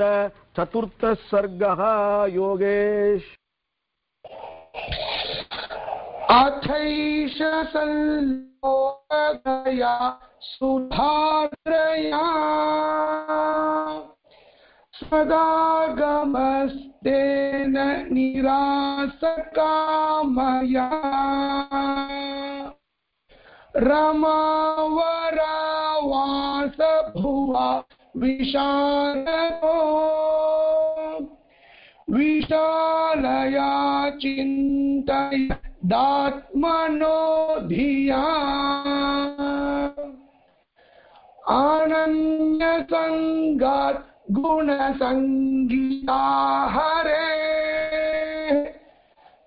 चतुर्थः सर्गः योगेश। अथैष सल्लोकया सुधात्रया सदागमस्तेन निरासकामया। रमावरावास भुवा विशालो विशालया चिन्तय दात्मनो धिया आनन्यसङ्गात् गुणसङ्गीता हरे।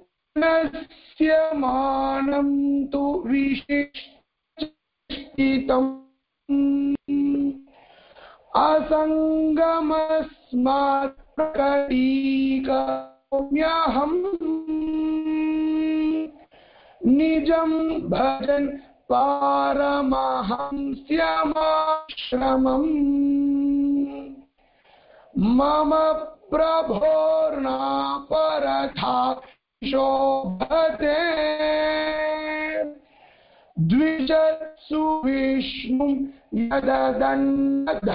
गुणस्य मानं तु विशिष्टितम्। असङ्गमस्मात् प्रकटीकम्यहम् निजं भजन् पारमहंस्यमाश्रमम्। मम प्रभोर्नापरथा शोभते। द्विजत्सु विष्णुं यददण्डधारणम्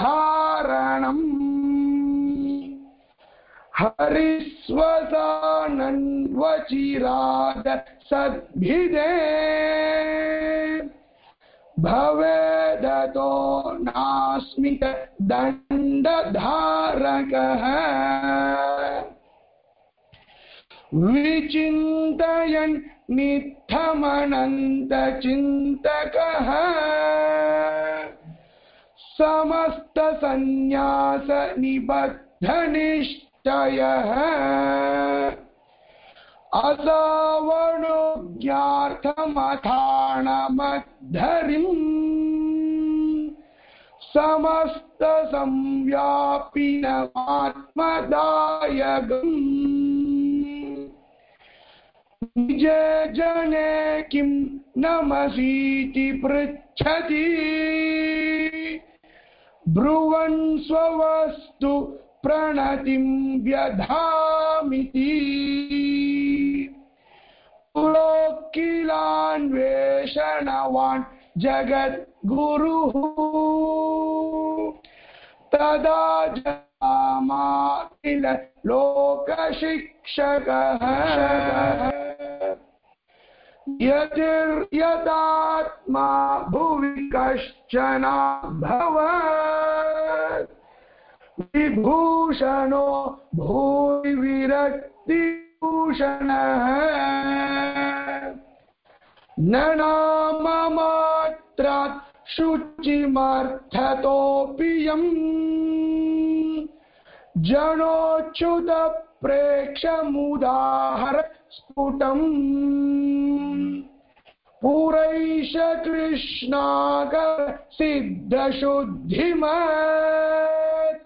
हरिस्वसानन्वचिराद सद्भिदे भवेदतो नास्मित दण्डधारकः विचिन्तयन् नित्थमनन्तचिन्तकः समस्तसन्न्यासनिबद्धनिष्ठयः असावणोज्ञार्थमथाणमद्धरिम् समस्तसंव्यापिनमात्मदायगम् निज जने किं नमसीति पृच्छति। ब्रुवन् स्ववस्तु प्रणतिं व्यधामिति। पुरोकिलान्वेषणवान् जगद्गुरुः। तदा जामा किल लोकशिक्षकः। यतिर्यदात्मा भुवि कश्चन भवत्। विभूषणो भूरि विरक्तिभूषणः न नाममात्रात् शुचिमर्थतोऽपि यम्। जनोच्युतप्रेक्षमुदाहर स्फुटम् पुरैष कृष्णाकर सिद्धशुद्धिमत्।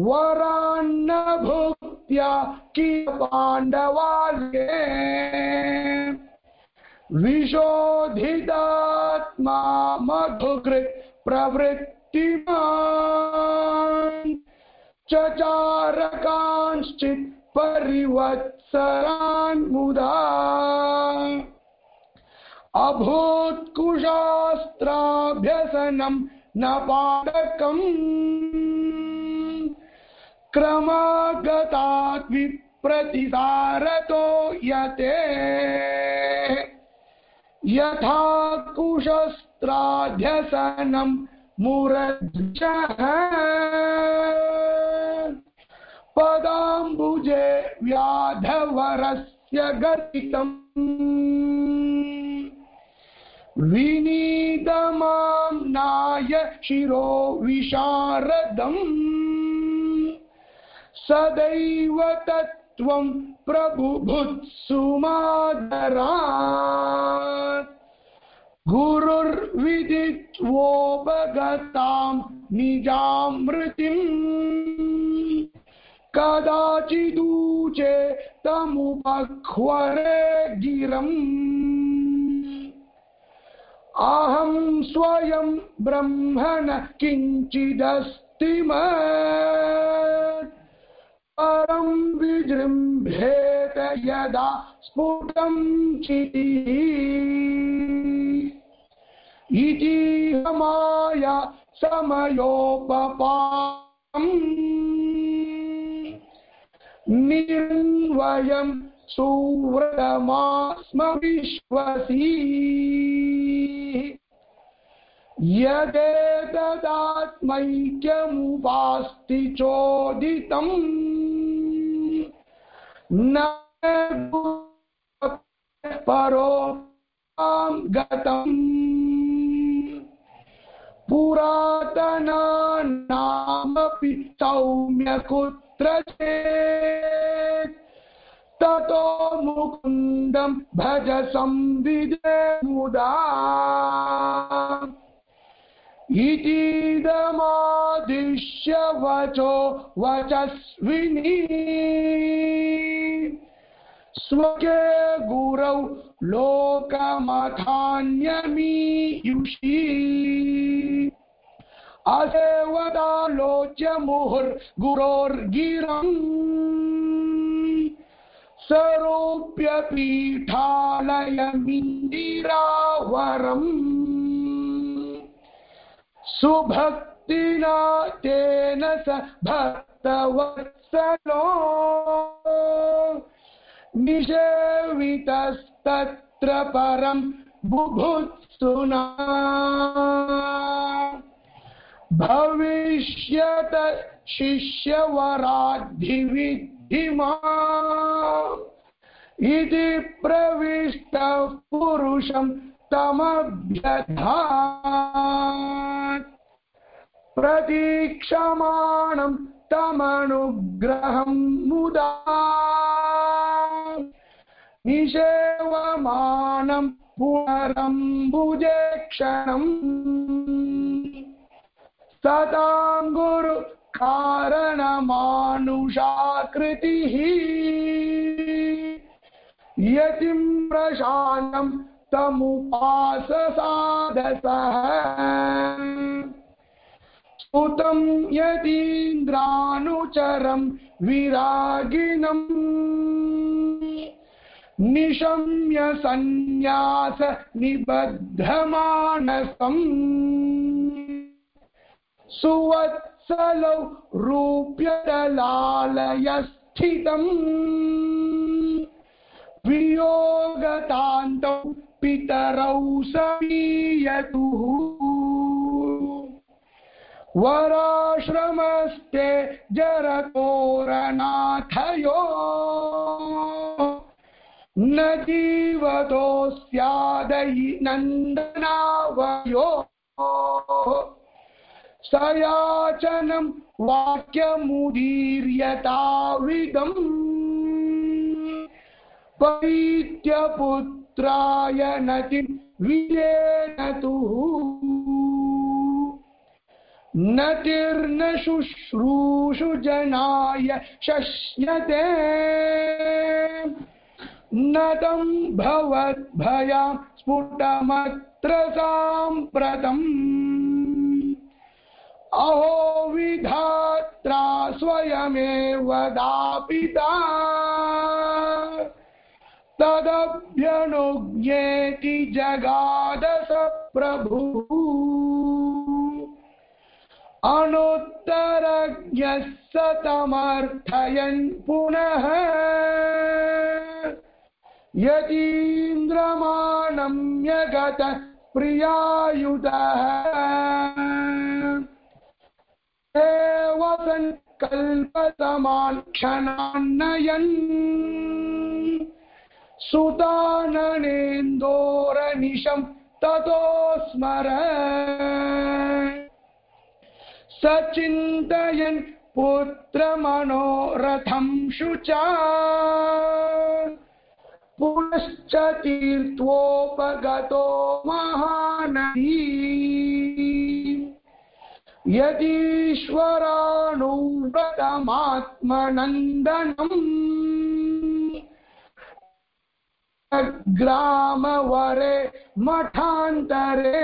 वरान्न भुक्त्या कि पाण्डवाल्ये विशोधितात्मा मधुकृत् प्रवृत्तिमान्। चचार कांश्चित् परिवत्सरान् मुदा। अभूत्कुशास्त्राभ्यसनं न पादकम् क्रमागतात् विप्रतिसारतो यते। यथा कुशस्त्राध्यसनं मुरज्जः पदाम्बुजे व्याधवरस्य गतितम्। विनीतमां नाय शिरो विशारदम्। सदैव तत्त्वं प्रबुभुत्सुमादरात् गुरुर्विदित्वोपगतां निजामृतिम्। कदाचिदूचे तमुपह्वरे गिरम्। अहं स्वयं ब्रह्मण किञ्चिदस्ति मत् परं विजृम्भेत यदा स्फुटं चितिः इति माया समयोपपाम्। निर्वयं सुव्रतमास्म विश्वसी यदेतदात्मैक्यमुपास्ति चोदितम् न परो गतम् चेत्। ततो मुकुन्दं भज संविदे मुदा। इतीदमादिश्य वचो वचस्विनी। स्वके गुरौ लोकमथान्यमीयुषी। असेवदालोच्य मुहुर्गुरोर्गिरम् सरोप्य पीठालयमिन्दिरावरम् सुभक्तिना तेन स भक्तवत्सलो निषेवितस्तत्र परं बुभुत्सुना। भविष्यत शिष्यवराधिविद्धिमा इति प्रविष्टः पुरुषं तमभ्यधात्। प्रतीक्षमाणं तमनुग्रहं मुदा। निषेवमानं पुनरम्बुजे क्षणम्। सतां गुरु कारणमानुषाकृतिः। यतिं प्रशान्तं तमुपाससादसः स्तुतं यतीन्द्रानुचरं विरागिणम् निशम्य सन्न्यास निबद्धमानसम् सुवत्सलौ रूप्यदलालय स्थितम् वियोगतान्तौ पितरौ समीयतुः। वराश्रमस्ते जरतोरनाथयो न जीवतो स्यादयि नन्दनावयो। सयाचनं वाक्यमुदीर्यताविदम्। परीत्य पुत्राय नतिं विजेनतुः नतिर्न शुश्रूषु जनाय शश्यते। न तं भवद्भयां स्फुटमत्र साम्प्रतम्। अहो विधात्रा स्वयमेव दापिता। तदभ्यनुज्ञेति जगादस प्रभुः। अनुत्तरज्ञः सतमर्थयन् पुनः। यतीन्द्रमानं यगत प्रियायुधः। वसन् कल्पतमान् क्षणान्नयन्। सुताननेन्दोरनिशं ततो स्मर। सचिन्तयन् पुत्रमनोरथं शुचा। पुनश्च तीर्थोपगतो महानदी। यदीश्वरानुव्रतमात्मनन्दनम् ग्रामवरे मठान्तरे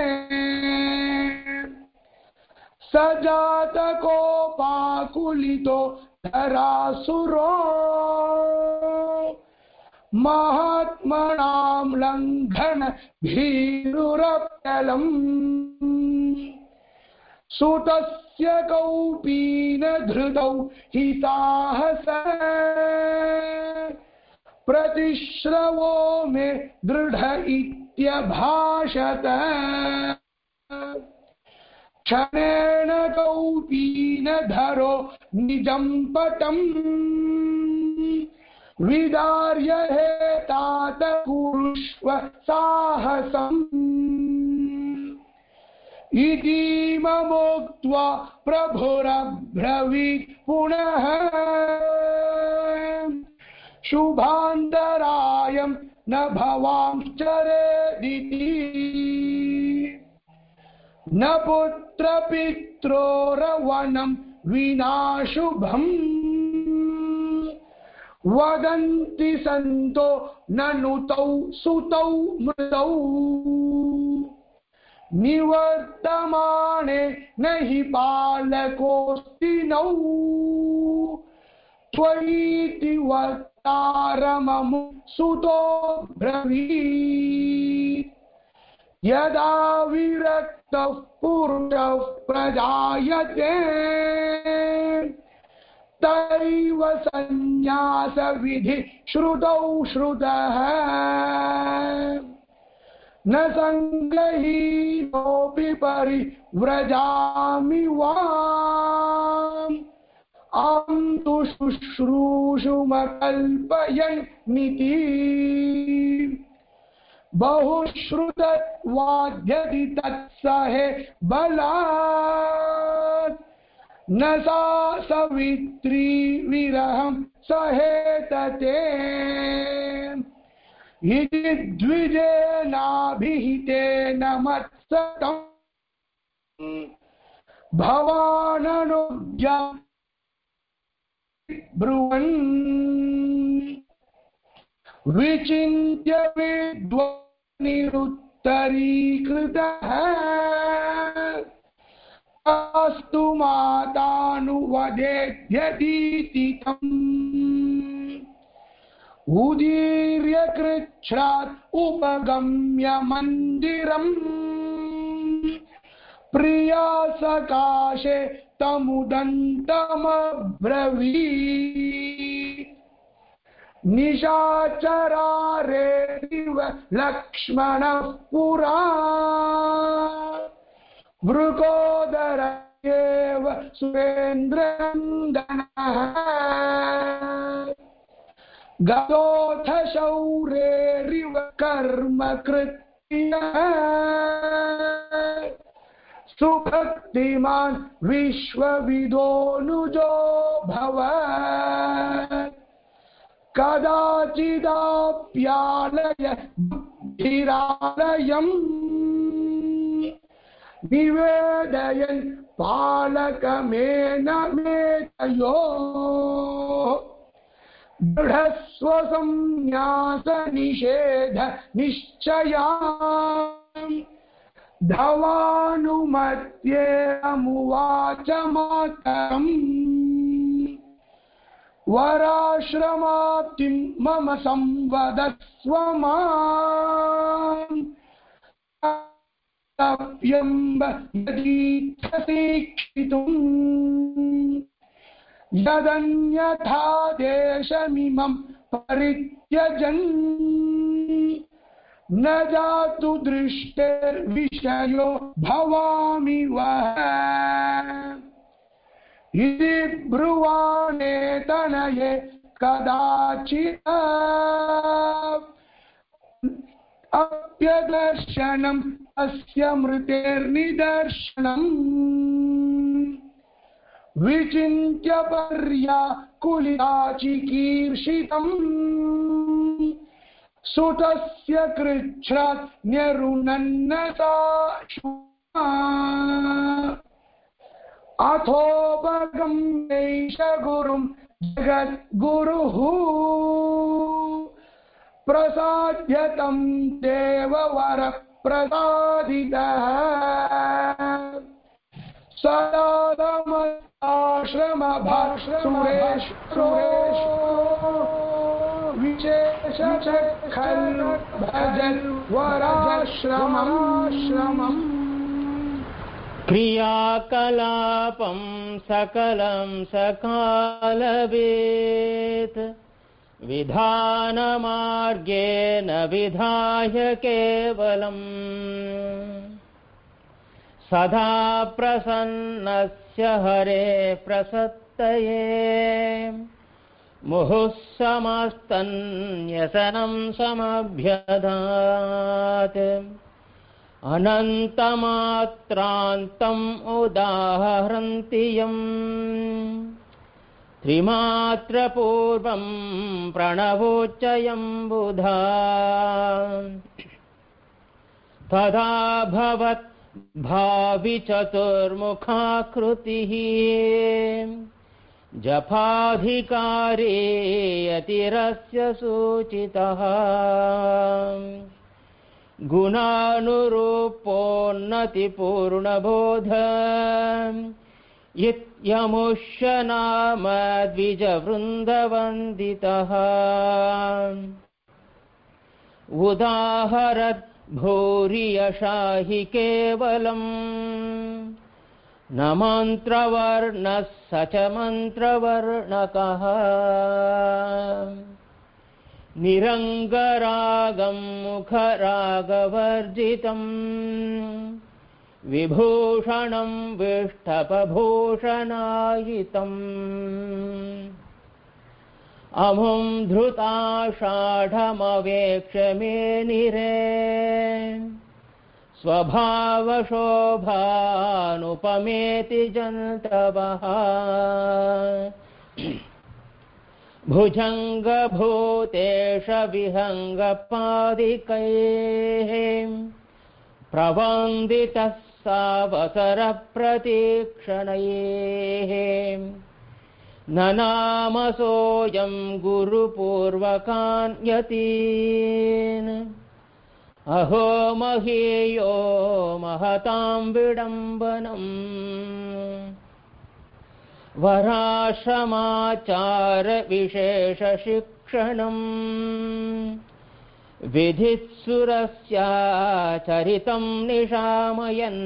स जातकोपाकुलितो धरासुरो महात्मनां लङ्घन भीरुरप्यलम् सुतस्य कौपीनधृतौ हिताहस। प्रतिश्रवो मे दृढ इत्यभाषत। क्षणेन कौपीनधरो निजं पटम्। विदार्य हेतात कुरुष्व साहसम्। इतीममुक्त्वा प्रभुरब्रवीत् पुनः। शुभान्तरायं न भवांश्चरेदिति। न पुत्रपित्रोरवनं विना शुभम् वदन्ति सन्तो ननुतौ सुतौ मृतौ। निवर्तमाने न हि बालकोऽस्ति नौ। त्वयीति वक्तारममु सुतो ब्रवीत्। यदा विरक्तः पुरुषः प्रजायते, तैव सन्न्यासविधि श्रुतौ श्रुतः। न सङ्गहीनोऽपि परिव्रजामि वाम्। अहं तु शुश्रूषुमकल्पयन्निति बहुश्रुतवाद्यति तत्सहे बलात्। न सा सवित्री विरहं सहेतते। इति द्विजेनाभिहितेन मत्सतम् भवाननुज्ञा ब्रुवन्। विचिन्त्य विद्वनिरुत्तरीकृतः। अस्तु तम् उदीर्य कृच्छ्रात् उपगम्य मन्दिरम्। प्रिया सकाशे तमुदन्तमब्रवीत्। निशाचरारेरिव लक्ष्मणः पुरा। वृकोदर एव सुरेन्द्रनन्दनः। गतोऽथ शौरेरिव कर्म कृत्य सुभक्तिमान् विश्वविदोऽनुजो भवत् कदाचिदाप्यालय बुद्धिरालयम्। निवेदयन् पालकमेन मेतयो दृढस्वसंन्यासनिषेध निश्चया धवानुमत्येमुवाच मातरम् वराश्रमाप्तिं मम संवदस्व यदीक्षसीक्षितुम् यदन्यथा देशमिमं परित्यजन्। न जातु दृष्टिर्विषयो भवामि वः। इति ब्रुवाणे तनये कदाचित्। अप्यदर्शनम्, अस्य मृतेर्निदर्शनम्। विचिन्त्य पर्या कुलिताचिकीर्षितम् सुतस्य कृच्छ्रात् न्यरुनन्न सा अथोपगम्यैष गुरुं जगद्गुरुः। प्रसाद्य तं देववरप्रसादितः। सदा आश्रम सुरेश सुरेश विशेष खल भजन वराश्रमम्। क्रियाकलापं सकलं सकालवेत् विधानमार्गेण विधाय केवलम्। सदा प्रसन्नस्य हरे प्रसत्तये। मुहुः समस्तन्यसनं समभ्यधात्। अनन्तमात्रान्तम् उदाहरन्ति यम्। त्रिमात्रपूर्वं प्रणवोच्चयं बुधा तदा भवत् भावि चतुर्मुखाकृतिः। जपाधिकारे यतिरस्य सूचितः। गुणानुरूपोन्नतिपूर्णबोध। इत्यमुष्य नाम द्विजवृन्दवन्दितः उदाहरत् भूरि यशाहि केवलम्। न मन्त्रवर्णः स च मन्त्रवर्णकः। निरङ्गरागं मुखरागवर्जितम्। विभूषणं विष्टपभूषणायितम् अमुं धृताषाढमवेक्ष मे निरे। स्वभावशोभानुपमेति जन्तवः। भुजङ्गभूतेश विहङ्गपादिकैः। प्रवन्दितः सावसरप्रतीक्षणैः न नामसोऽयं गुरुपूर्वकान्यतीन्। अहो महीयो महतां विडम्बनम् वराश्रमाचारविशेषशिक्षणम् विधित्सुरस्याचरितं निशामयन्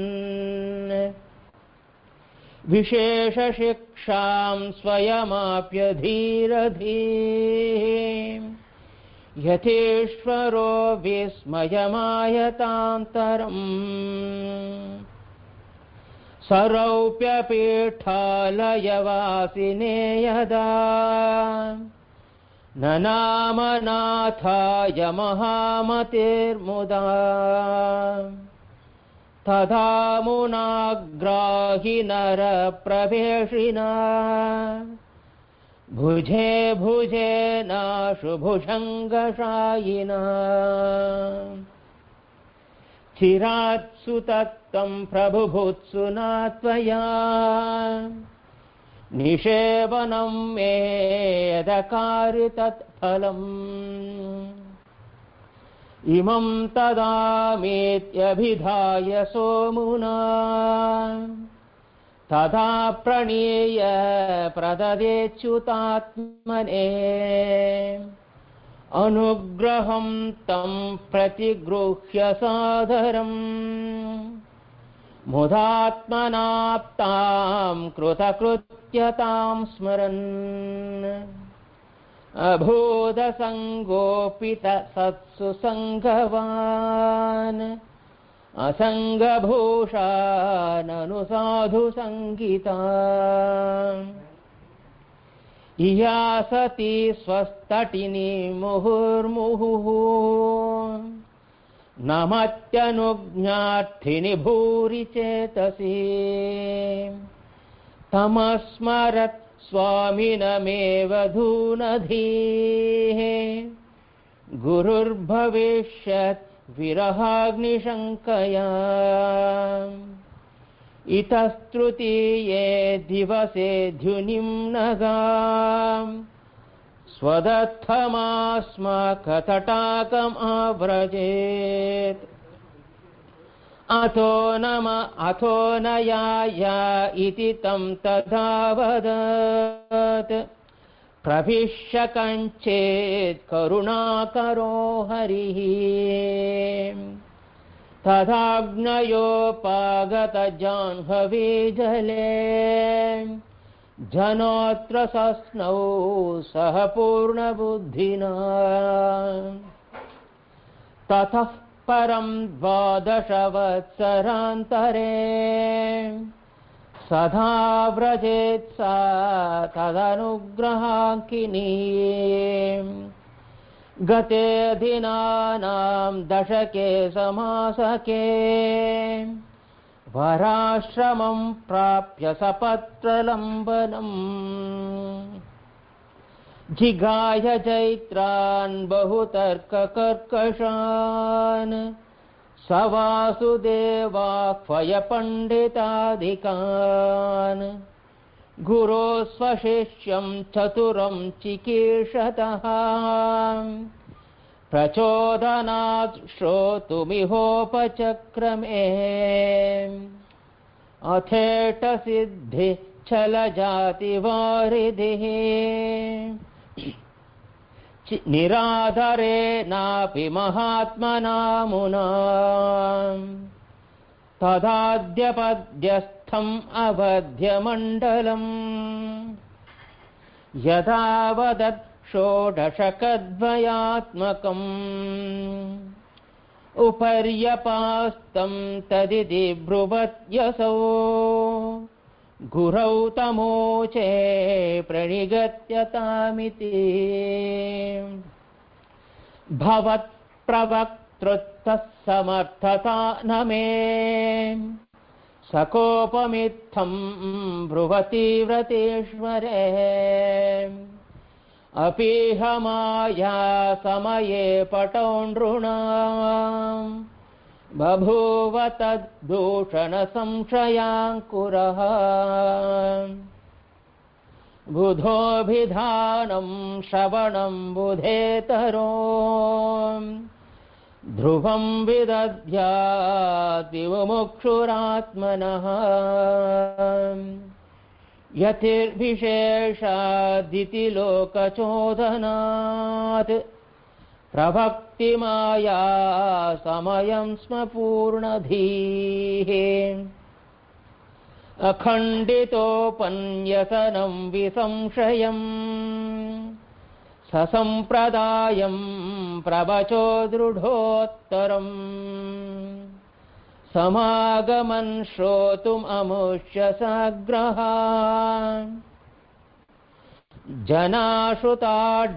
विशेषशिक्षां स्वयमाप्यधीरधीः। यथेश्वरो विस्मयमायतान्तरम्। सरौप्यपीठालयवासिने यदा न नामनाथाय महामतिर्मुदा तथा मुनाग्राहि नरप्रवेशिना। भुजे भुजे नाशुभुषङ्गशायिना चिरात्सु तत्त्वं प्रभुभुत्सु न त्वया। निषेवनं मे यदकारि तत्फलम् इमं तदामेत्यभिधाय सोमुना। तथा प्रणीय प्रददेच्युतात्मने। अनुग्रहं तं प्रतिगृह्य सादरम्। मुदात्मनाप्तां कृतकृत्यतां स्मरन् अभूतसङ्गोपित सत्सु सङ्गवान् साधु सङ्गीता इया सती स्वस्तटिनी मुहुर्मुहुः। नमत्यनुज्ञार्थिनि भूरि चेतसि तमस्मरत् स्वामिनमेव धूनधीः। गुरुर्भविष्यत् विरहाग्निशङ्कया इतस्तृतीये दिवसे ध्युनिं नगा स्वदत्थमास्माकतटाकमाव्रजेत् अथो नम अथो न याया इति तं तथा वदत् प्रविश्य कञ्चेत् करुणाकरो हरिः तथाग्नयोपागतजाह्नवी जले। जनोऽत्र सस्नौ सह पूर्णबुद्धिना। ततः परं द्वादशवत्सरान्तरे। सदा व्रजेत् सा तदनुग्रहाङ्किनी। गते दिनानां दशके समासके। वराश्रमं प्राप्य सपत्रलम्बनम् जिगाय चैत्रान् बहुतर्ककर्कशान् स वासुदेवाह्वय पण्डिताधिकान् गुरो स्वशिष्यं चतुरं चिकीर्षतः प्रचोदनात् श्रोतुमिहोपचक्रमे अथेटसिद्धि छलजातिवारिधिः चि- निराधरेणापि महात्मनामुना। तदाद्यपद्यस्थम् अवध्यमण्डलम्। यदावदत् षोडशकद्वयात्मकम्। उपर्यपास्तं तदिति ब्रुवत्यसौ गुरौ तमोचे प्रणिगत्यतामिति भवत्प्रवक्तृत्वः समर्थता न मे। सकोपमित्थं ब्रुवति व्रतेश्वरे। अपीह माया समये पटौ नृणाम् बभूव तद्दूषणसंशयाङ्कुरः बुधोऽभिधानं श्रवणं बुधेतरो। ध्रुवं विदध्याति मुमुक्षुरात्मनः यतिर्विशेषादिति लोकचोदनात् प्रभक्तिमाया समयं स्म पूर्णधीः। अखण्डितोपन्यसनं विसंशयम्। ससम्प्रदायं प्रवचो दृढोत्तरम्। समागमन् श्रोतुम् अमुष्य साग्रहा जनाश्रुताढ्याश्चतुरा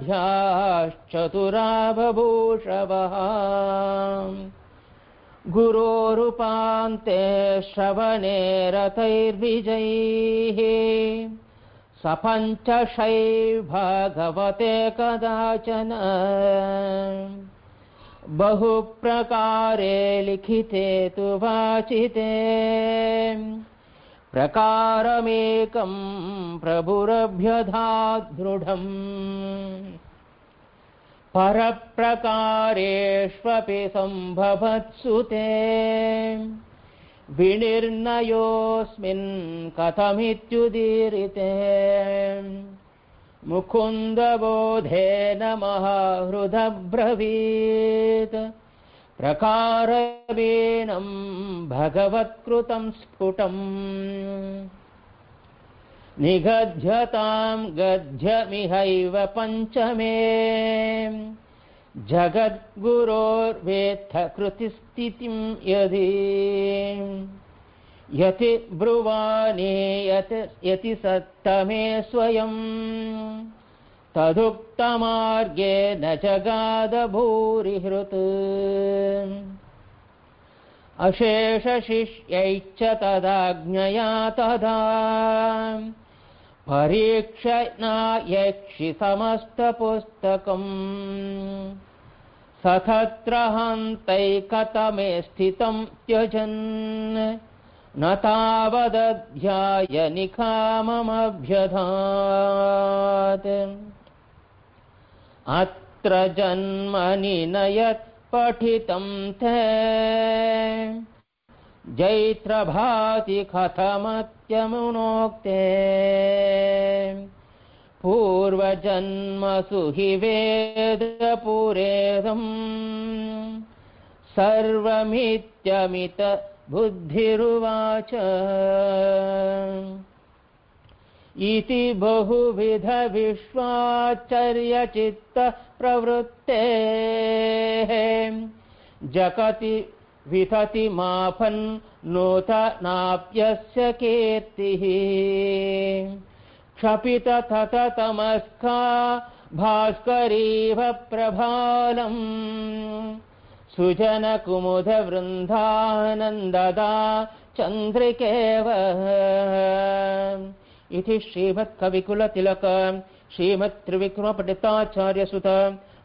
बभूषवः गुरोरुपान्ते श्रवणे रथैर्विजैः सपञ्चशै भगवते कदाचन बहुप्रकारे लिखिते तु वाचिते प्रकारमेकं प्रभुरभ्यधात् दृढम् परप्रकारेष्वपि सम्भवत्सु ते। विनिर्णयोऽस्मिन् कथमित्युदीरिते। मुकुन्दबोधेन महाहृदब्रवीत् प्रकारवीणं भगवत्कृतं स्फुटम्। निगध्यतां गध्यमिहैव पञ्चमे। जगद्गुरोर्वेत्थ कृतिस्थितिं यदि यति ब्रुवाणे यत् यति सत्तमे स्वयं तदुक्तमार्गे न जगादभूरिहृत् अशेषशिष्यैश्च तदाज्ञया तदा परीक्षनायक्षि समस्तपुस्तकम्। स तत्र हन्तैकतमे स्थितं त्यजन्। न तावदध्यायनिखाममभ्यधात् अत्र जन्मनि न यत् पठितं ते। जैत्रभाति कथमत्यमुनोक्ते। पूर्वजन्मसु हि वेदपुरेदम्। सर्वमित्यमित बुद्धिरुवाच इति बहुविध विश्वाचर्यचित्त प्रवृत्तेः जगति वितति माफन् नूतनाप्यस्य कीर्तिः। क्षपित तततमस्का भास्करीव प्रभालम् सुजनकुमुदवृन्दानन्ददा चन्द्रिकेव इति श्रीमत्कविकुलतिलक। श्रीमत्त्रिविक्रमपण्डिताचार्यसुत।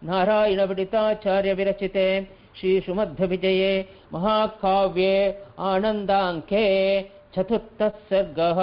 नारायणपण्डिताचार्यविरचिते। श्रीसुमध्वविजये। महाकाव्ये। आनन्दाङ्के। चतुर्थः सर्गः